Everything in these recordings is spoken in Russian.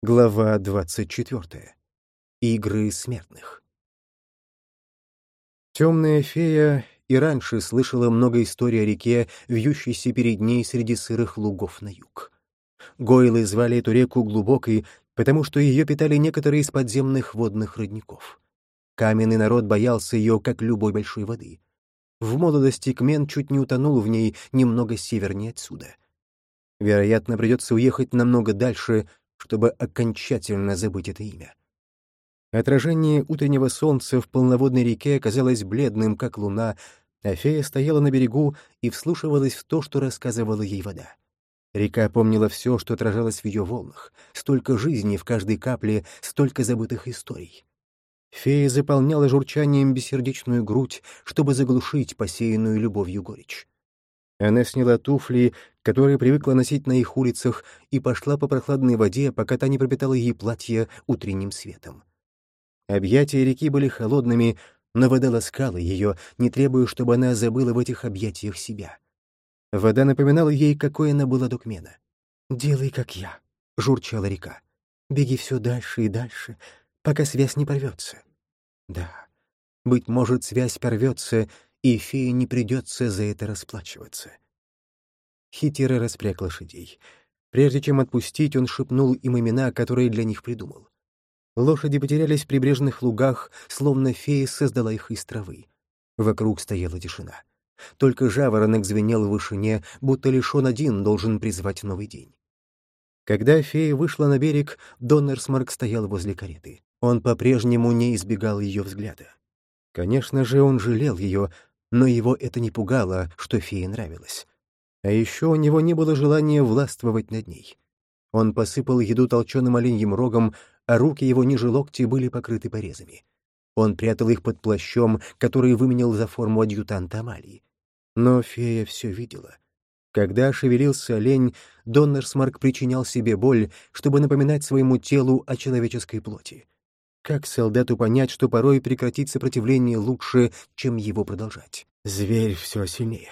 Глава 24. Игры смертных. Темная фея и раньше слышала много историй о реке, вьющейся перед ней среди сырых лугов на юг. Гойлы звали эту реку глубокой, потому что ее питали некоторые из подземных водных родников. Каменный народ боялся ее, как любой большой воды. В молодости Кмен чуть не утонул в ней немного севернее отсюда. Вероятно, придется уехать намного дальше, чтобы окончательно забыть это имя. Отражение утреннего солнца в полноводной реке оказалось бледным, как луна, а фея стояла на берегу и вслушивалась в то, что рассказывала ей вода. Река помнила все, что отражалось в ее волнах. Столько жизни в каждой капле, столько забытых историй. Фея заполняла журчанием бессердечную грудь, чтобы заглушить посеянную любовью горечь. Она сняла туфли, которые привыкла носить на их улицах, и пошла по прохладной воде, пока та не пропитала ей платье утренним светом. Объятия реки были холодными, но вода ласкала ее, не требуя, чтобы она забыла в этих объятиях себя. Вода напоминала ей, какой она была до Кмена. «Делай, как я», — журчала река. «Беги все дальше и дальше, пока связь не порвется». Да, быть может, связь порвется, и фее не придется за это расплачиваться. Хитера распряг лошадей. Прежде чем отпустить, он шепнул им имена, которые для них придумал. Лошади потерялись в прибрежных лугах, словно фея создала их из травы. Вокруг стояла тишина. Только жаворонок звенел в вышине, будто лишь он один должен призвать новый день. Когда фея вышла на берег, Доннерсмарк стоял возле кареты. Он по-прежнему не избегал ее взгляда. Конечно же, он жалел ее, но его это не пугало, что фее нравилось. А еще у него не было желания властвовать над ней. Он посыпал еду толченым оленьим рогом, а руки его ниже локти были покрыты порезами. Он прятал их под плащом, который выменял за форму адъютанта Амалии. Но фея все видела. Когда шевелился олень, Доннерсмарк причинял себе боль, чтобы напоминать своему телу о человеческой плоти. Как солдату понять, что порой прекратить сопротивление лучше, чем его продолжать? Зверь все сильнее.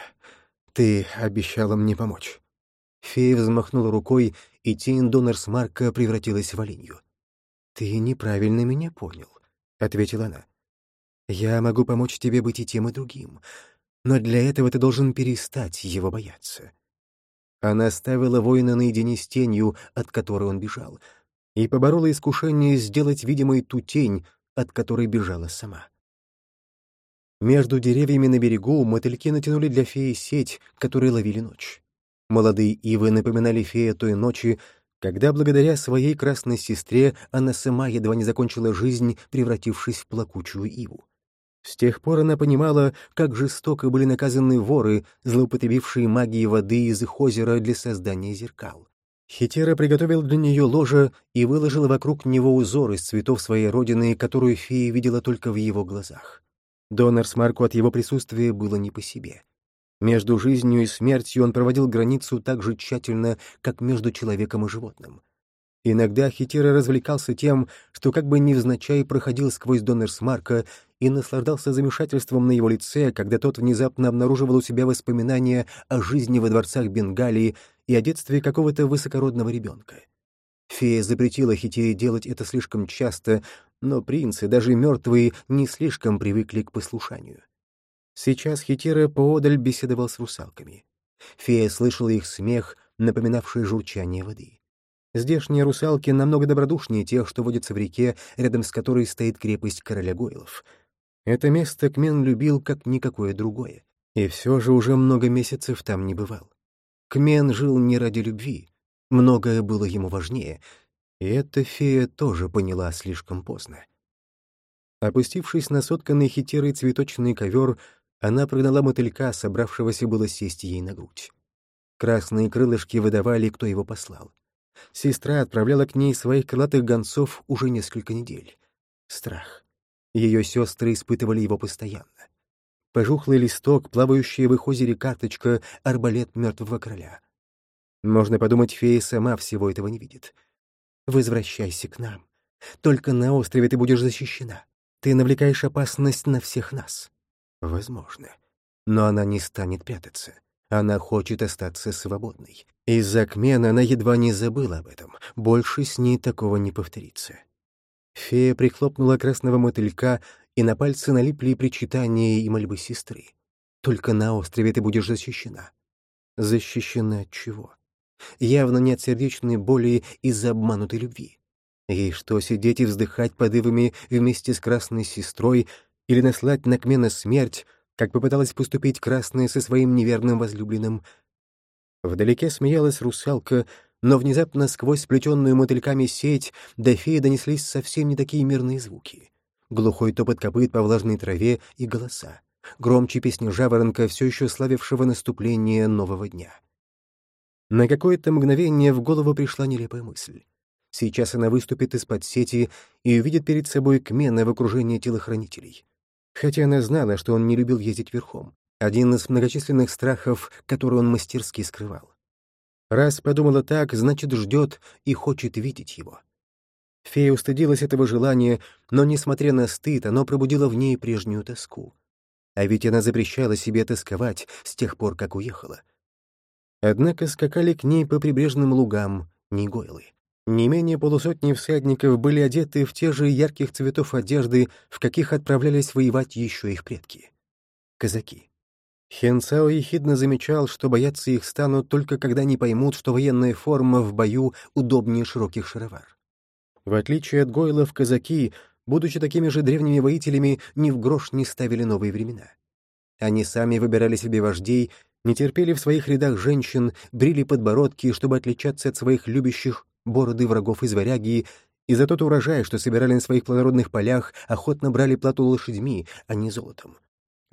Ты обещала мне помочь. Фея взмахнула рукой, и тень Доннерсмарка превратилась в оленью. «Ты неправильно меня понял», — ответила она. «Я могу помочь тебе быть и тем, и другим, но для этого ты должен перестать его бояться». Она ставила воина наедине с тенью, от которой он бежал, и поборола искушение сделать видимой ту тень, от которой бежала сама. Между деревьями на берегу мотыльки натянули для феи сеть, которой ловили ночь. Молодые ивы напоминали фея той ночи, когда благодаря своей красной сестре она сама едва не закончила жизнь, превратившись в плакучую иву. С тех пор она понимала, как жестоко были наказаны воры, злоупотребившие магией воды из их озера для создания зеркал. Хитера приготовил для нее ложе и выложила вокруг него узор из цветов своей родины, которую фея видела только в его глазах. Донор Смарку от его присутствия было не по себе. Между жизнью и смертью он проводил границу так же тщательно, как между человеком и животным. Иногда Хитера развлекался тем, что как бы невзначай проходил сквозь Доннерсмарка и наслаждался замешательством на его лице, когда тот внезапно обнаруживал у себя воспоминания о жизни во дворцах Бенгалии и о детстве какого-то высокородного ребенка. Фея запретила Хитере делать это слишком часто, но принцы, даже мертвые, не слишком привыкли к послушанию. Сейчас Хитера поодаль беседовал с русалками. Фея слышала их смех, напоминавший журчание воды. Здешние русалки намного добродушнее тех, что водятся в реке, рядом с которой стоит крепость короля Гойлов. Это место Кмен любил как никакое другое, и все же уже много месяцев там не бывал. Кмен жил не ради любви, многое было ему важнее, и эта фея тоже поняла слишком поздно. Опустившись на сотканный хитерый цветочный ковер, она прогнала мотылька, собравшегося было сесть ей на грудь. Красные крылышки выдавали, кто его послал. Сестра отправляла к ней своих крылатых гонцов уже несколько недель. Страх. Ее сестры испытывали его постоянно. Пожухлый листок, плавающая в их озере карточка, арбалет мертвого короля. Можно подумать, фея сама всего этого не видит. «Возвращайся к нам. Только на острове ты будешь защищена. Ты навлекаешь опасность на всех нас». Возможно. Но она не станет прятаться. Она хочет остаться свободной. Из-за Кмена она едва не забыла об этом. больше с ней такого не повторится. Фея прихлопнула красного мотылька, и на пальцы налипли причитания и мольбы сестры. «Только на острове ты будешь защищена». Защищена от чего? Явно не от сердечной боли из-за обманутой любви. Ей что, сидеть и вздыхать подывами вместе с красной сестрой или наслать на Кмена смерть, как попыталась поступить красная со своим неверным возлюбленным? Вдалеке смеялась русалка, но внезапно сквозь сплетенную мотыльками сеть до феи донеслись совсем не такие мирные звуки. Глухой топот копыт по влажной траве и голоса. Громче песни жаворонка, все еще славившего наступление нового дня. На какое-то мгновение в голову пришла нелепая мысль. Сейчас она выступит из-под сети и увидит перед собой Кмена в окружении телохранителей. Хотя она знала, что он не любил ездить верхом. Один из многочисленных страхов, которые он мастерски скрывал. Раз подумала так, значит, ждет и хочет видеть его. Фея устыдилась этого желания, но, несмотря на стыд, оно пробудило в ней прежнюю тоску. А ведь она запрещала себе тосковать с тех пор, как уехала. Однако скакали к ней по прибрежным лугам не гойлы. Не менее полусотни всадников были одеты в те же ярких цветов одежды, в каких отправлялись воевать еще их предки. Казаки. Хенцао ехидно замечал, что бояться их станут только когда они поймут, что военная форма в бою удобнее широких шаровар. В отличие от гойлов, казаки, будучи такими же древними воителями, ни в грош не ставили новые времена. Они сами выбирали себе вождей, не терпели в своих рядах женщин, брили подбородки, чтобы отличаться от своих любящих бороды врагов из варяги, и за тот урожай, что собирали на своих плодородных полях, охотно брали плату лошадьми, а не золотом.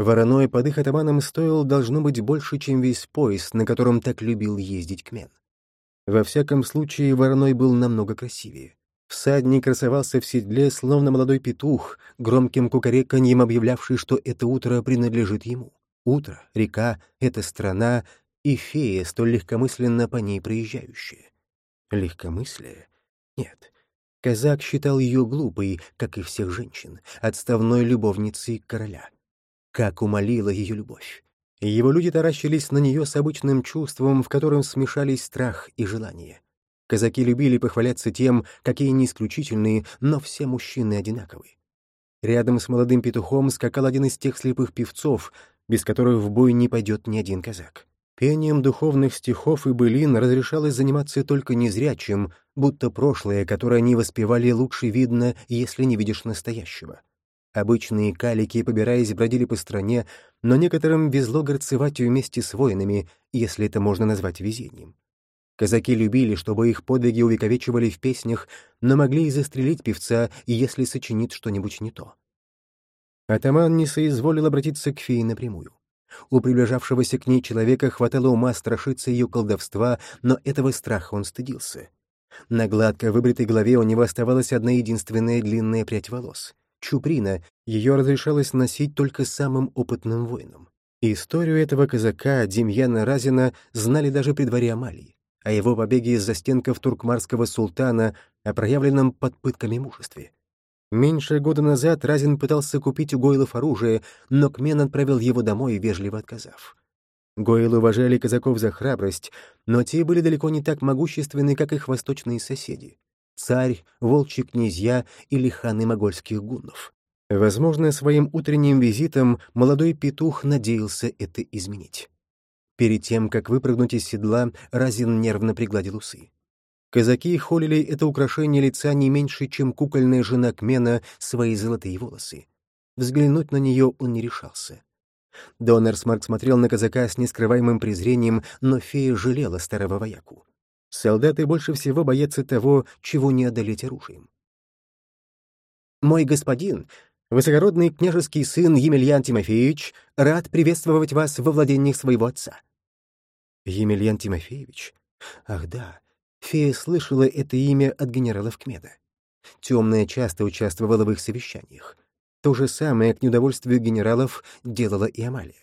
Вороной под их атаманом стоил, должно быть, больше, чем весь пояс, на котором так любил ездить Кмен. Во всяком случае, вороной был намного красивее. Всадник красовался в седле, словно молодой петух, громким кукареканьем объявлявший, что это утро принадлежит ему. Утро, река, эта страна и фея, столь легкомысленно по ней проезжающая. Легкомыслие? Нет. Казак считал ее глупой, как и всех женщин, отставной любовницей короля как умолила ее любовь. Его люди таращились на нее с обычным чувством, в котором смешались страх и желание. Казаки любили похваляться тем, какие не исключительные, но все мужчины одинаковы. Рядом с молодым петухом скакал один из тех слепых певцов, без которых в бой не пойдет ни один казак. Пением духовных стихов и былин разрешалось заниматься только незрячим, будто прошлое, которое они воспевали, лучше видно, если не видишь настоящего. Обычные калики, побираясь, бродили по стране, но некоторым везло горцевать вместе с воинами, если это можно назвать везением. Казаки любили, чтобы их подвиги увековечивали в песнях, но могли и застрелить певца, если сочинит что-нибудь не то. Атаман не соизволил обратиться к фее напрямую. У приближавшегося к ней человека хватало ума страшиться ее колдовства, но этого страха он стыдился. На гладко выбритой голове у него оставалась одна единственная длинная прядь волос — чуприна, ее разрешалось носить только самым опытным воинам. Историю этого казака, Демьяна Разина, знали даже при дворе Амалии, о его побеге из застенков туркмарского султана, о проявленном под пытками мужестве. Меньше года назад Разин пытался купить у Гойлов оружие, но Кмен отправил его домой, вежливо отказав. Гойлы уважали казаков за храбрость, но те были далеко не так могущественны, как их восточные соседи царь, волчьи князья или ханы могольских гуннов. Возможно, своим утренним визитом молодой петух надеялся это изменить. Перед тем, как выпрыгнуть из седла, Разин нервно пригладил усы. Казаки холили это украшение лица не меньше, чем кукольная жена Кмена свои золотые волосы. Взглянуть на нее он не решался. Доннерсмарк смотрел на казака с нескрываемым презрением, но фея жалела старого вояку. Солдаты больше всего боятся того, чего не одолеть оружием. «Мой господин, высокородный княжеский сын Емельян Тимофеевич, рад приветствовать вас во владениях своего отца». Емельян Тимофеевич? Ах да, фея слышала это имя от генералов Кмеда. Темная часто участвовала в их совещаниях. То же самое, к неудовольствию генералов, делала и Амалия.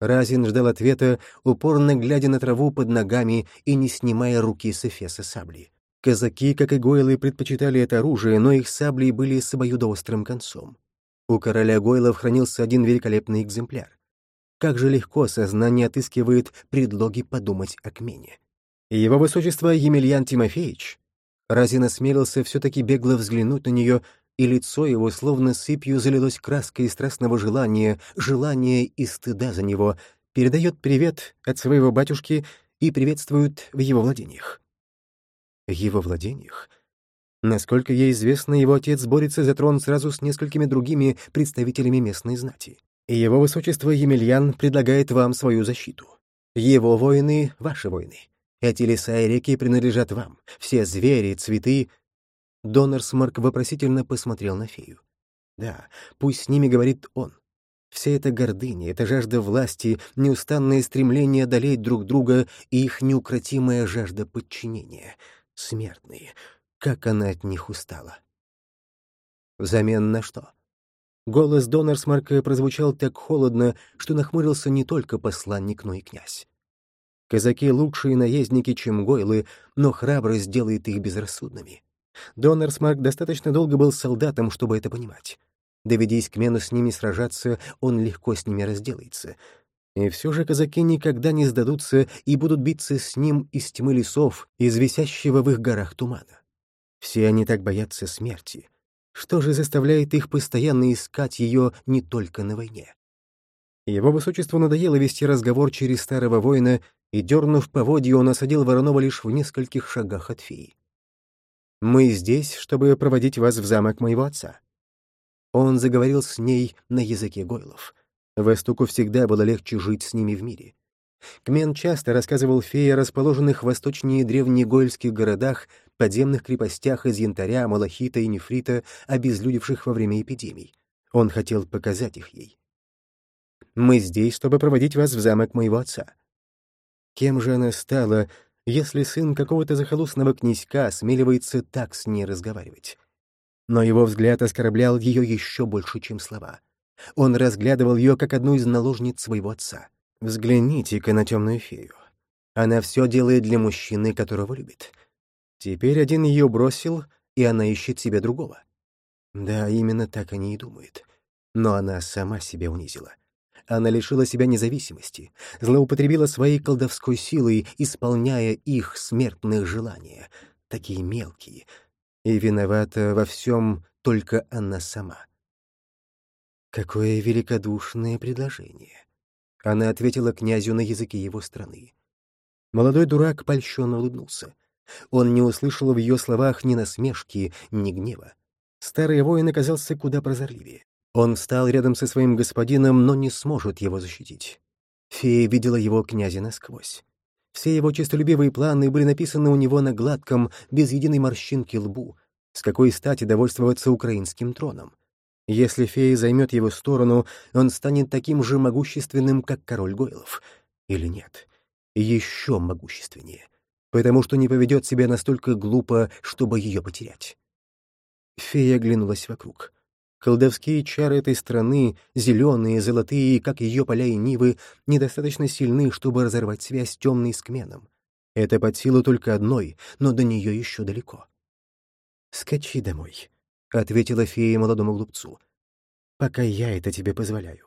Разин ждал ответа, упорно глядя на траву под ногами и не снимая руки с эфеса сабли. Казаки, как и гойлы, предпочитали это оружие, но их сабли были с обоюдоострым концом. У короля гойлов хранился один великолепный экземпляр. Как же легко сознание отыскивает предлоги подумать о Кмене. Его высочество Емельян Тимофеевич. Разин осмелился все-таки бегло взглянуть на нее, и лицо его словно сыпью залилось краской страстного желания, желания и стыда за него, передает привет от своего батюшки и приветствует в его владениях. Его владениях? Насколько ей известно, его отец борется за трон сразу с несколькими другими представителями местной знати. И его высочество Емельян предлагает вам свою защиту. Его воины — ваши воины. Эти леса и реки принадлежат вам. Все звери, цветы Донор Смарк вопросительно посмотрел на фею. Да, пусть с ними говорит он. Вся эта гордыня, эта жажда власти, неустанное стремление одолеть друг друга и их неукротимая жажда подчинения. Смертные. Как она от них устала. Взамен на что? Голос Донорсмарка прозвучал так холодно, что нахмурился не только посланник, но и князь. Казаки — лучшие наездники, чем гойлы, но храбрость делает их безрассудными. Донор Смарк достаточно долго был солдатом, чтобы это понимать. Доведись к Мену с ними сражаться, он легко с ними разделается. И все же казаки никогда не сдадутся и будут биться с ним из тьмы лесов, из висящего в их горах тумана. Все они так боятся смерти. Что же заставляет их постоянно искать ее не только на войне? Его высочеству надоело вести разговор через старого воина, и, дернув поводье, он осадил Воронова лишь в нескольких шагах от феи. Мы здесь, чтобы проводить вас в замок моего отца». Он заговорил с ней на языке гойлов. Вестуку всегда было легче жить с ними в мире. Кмен часто рассказывал фее о расположенных восточнее древнегойльских городах, подземных крепостях из янтаря, малахита и нефрита, обезлюдевших во время эпидемий. Он хотел показать их ей. «Мы здесь, чтобы проводить вас в замок моего отца». Кем же она стала, если сын какого-то захолустного князька осмеливается так с ней разговаривать. Но его взгляд оскорблял ее еще больше, чем слова. Он разглядывал ее как одну из наложниц своего отца. Взгляните-ка на темную фею. Она все делает для мужчины, которого любит. Теперь один ее бросил, и она ищет себе другого. Да, именно так они и думают. Но она сама себя унизила. Она лишила себя независимости, злоупотребила своей колдовской силой, исполняя их смертных желания, такие мелкие, и виновата во всем только она сама. Какое великодушное предложение. Она ответила князю на языке его страны. Молодой дурак польщенно улыбнулся. Он не услышал в ее словах ни насмешки, ни гнева. Старый воин оказался куда прозорливее. Он встал рядом со своим господином, но не сможет его защитить. Фея видела его князя насквозь. Все его честолюбивые планы были написаны у него на гладком, без единой морщинки лбу. С какой стати довольствоваться украинским троном? Если фея займет его сторону, он станет таким же могущественным, как король Гойлов. Или нет? Еще могущественнее. Потому что не поведет себя настолько глупо, чтобы ее потерять. Фея оглянулась вокруг. Колдовские чары этой страны, зеленые, золотые, как ее поля и нивы, недостаточно сильны, чтобы разорвать связь темной с Кменом. Это под силу только одной, но до нее еще далеко. «Скачи домой», — ответила фея молодому глупцу. «Пока я это тебе позволяю».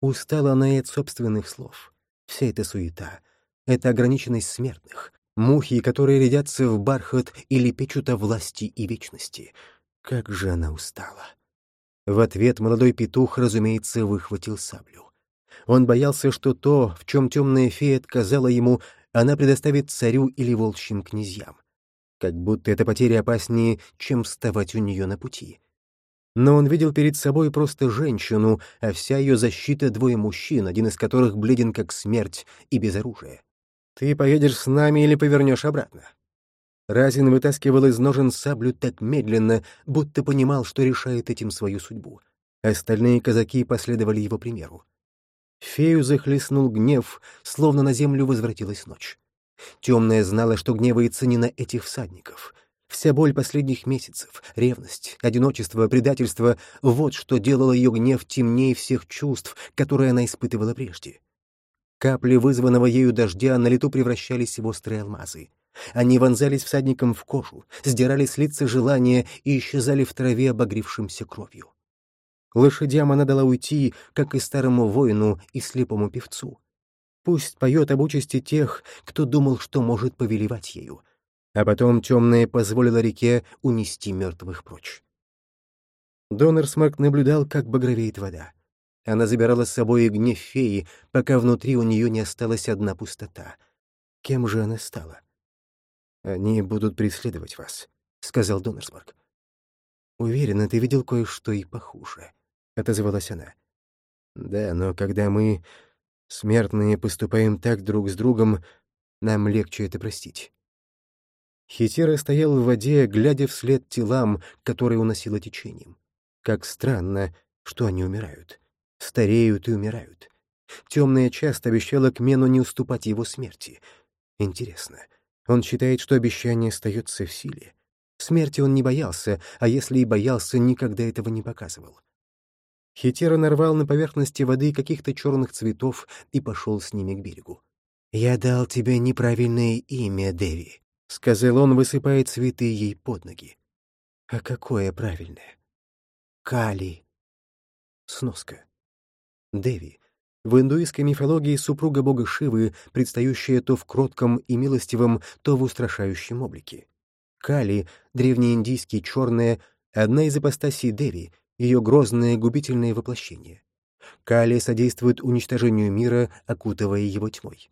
Устала она и от собственных слов. Вся эта суета, эта ограниченность смертных, мухи, которые рядятся в бархат или печут о власти и вечности. Как же она устала. В ответ молодой петух, разумеется, выхватил саблю. Он боялся, что то, в чем темная фея отказала ему, она предоставит царю или волчьим князьям. Как будто эта потеря опаснее, чем вставать у нее на пути. Но он видел перед собой просто женщину, а вся ее защита — двое мужчин, один из которых бледен как смерть и без оружия. «Ты поедешь с нами или повернешь обратно?» Разин вытаскивал из ножен саблю так медленно, будто понимал, что решает этим свою судьбу. Остальные казаки последовали его примеру. Фею захлестнул гнев, словно на землю возвратилась ночь. Темная знала, что гневается не на этих всадников. Вся боль последних месяцев, ревность, одиночество, предательство — вот что делало ее гнев темнее всех чувств, которые она испытывала прежде. Капли вызванного ею дождя на лету превращались в острые алмазы. Они вонзались всадникам в кожу, сдирали с лица желания и исчезали в траве, обогревшимся кровью. Лошадям она дала уйти, как и старому воину и слепому певцу. Пусть поет об участи тех, кто думал, что может повелевать ею. а потом темная позволила реке унести мертвых прочь. Донорсмарк наблюдал, как багровеет вода. Она забирала с собой и гнев феи, пока внутри у нее не осталась одна пустота. Кем же она стала? «Они будут преследовать вас», — сказал Донорсмарк. «Уверена, ты видел кое-что и похуже», — отозвалась она. «Да, но когда мы, смертные, поступаем так друг с другом, нам легче это простить». Хитера стоял в воде, глядя вслед телам, которые уносило течением. Как странно, что они умирают. Стареют и умирают. Темная часть обещала Кмену не уступать его смерти. Интересно, он считает, что обещание остается в силе? Смерти он не боялся, а если и боялся, никогда этого не показывал. Хитера нарвал на поверхности воды каких-то черных цветов и пошел с ними к берегу. «Я дал тебе неправильное имя, Деви», — сказал он, высыпая цветы ей под ноги. «А какое правильное?» «Кали». Сноска. Деви. В индуистской мифологии супруга бога Шивы, предстающая то в кротком и милостивом, то в устрашающем облике. Кали, древнеиндийский черная, одна из апостасий Деви, ее грозное губительное воплощение. Кали содействует уничтожению мира, окутывая его тьмой.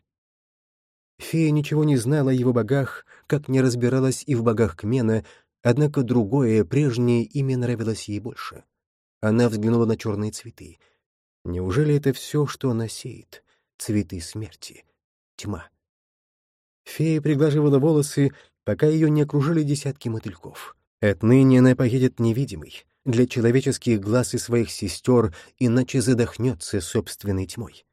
Фея ничего не знала о его богах, как не разбиралась и в богах Кмена, однако другое, прежнее имя нравилось ей больше. Она взглянула на черные цветы. Неужели это все, что она сеет? Цветы смерти. Тьма. Фея приглаживала волосы, пока ее не окружили десятки мотыльков. Отныне она поедет невидимой, для человеческих глаз и своих сестер, иначе задохнется собственной тьмой.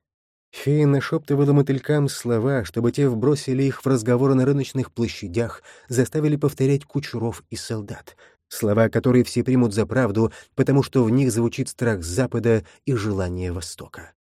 Фея нашептывала мотылькам слова, чтобы те вбросили их в разговоры на рыночных площадях, заставили повторять кучеров и солдат. Слова, которые все примут за правду, потому что в них звучит страх Запада и желание Востока.